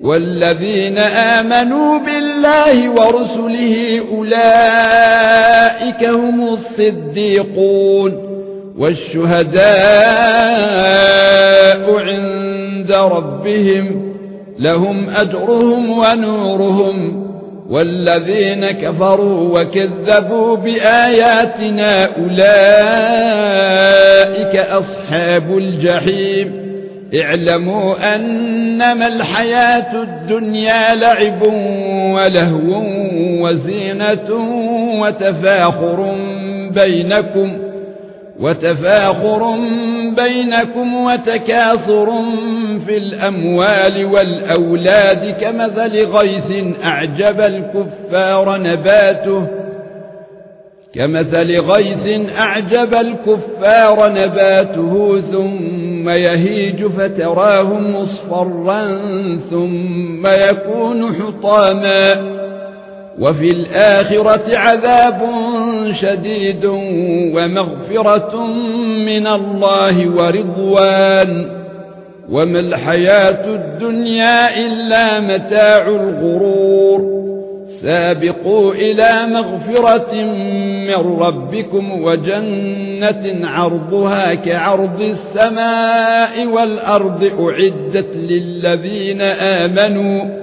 والذين آمنوا بالله ورسله أولئك هم الصديقون والشهداء عند ربهم لهم أجرهم ونورهم والذين كفروا وكذبوا بآياتنا أولئك أصحاب الجحيم اعلموا أنما الحياة الدنيا لعب ولهو وزينة وتفاخر بينكم وتفاخر بينكم وتكاثر في الأموال والأولاد كمثل غيث أعجب الكفار نباته كمثل غيث أعجب الكفار نباته ثم يهيج فتراه مصفرا ثم يكون حطاما وفي الآخرة عذاب شديد ومغفرة من الله ورضوان وما الحياة الدنيا إلا متاع الغرور سابقوا إلى مغفرة من ربكم وجنة عرضها كعرض السماء والأرض أعدت للذين آمنوا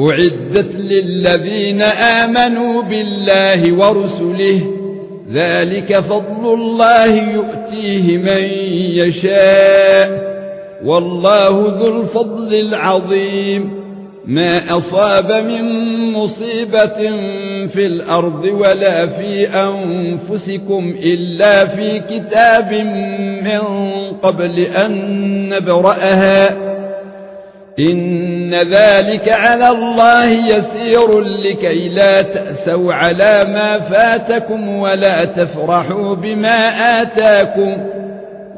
أعدت للذين آمنوا بالله ورسله ذلك فضل الله يؤتيه من يشاء والله ذو الفضل العظيم ما أصاب من مصيبة في الأرض ولا في أنفسكم إلا في كتاب من قبل أن نبرأها. إن ذلك على الله يسير لكي لا تأسوا على ما فاتكم ولا تفرحوا بما آتاكم.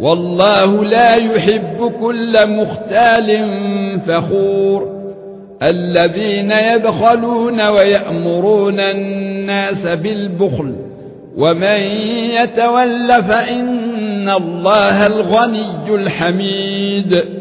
والله لا يحب كل مختال فخور. الذين يبخلون ويأمرون الناس بالبخل ومن يتول فإن الله الغني الحميد.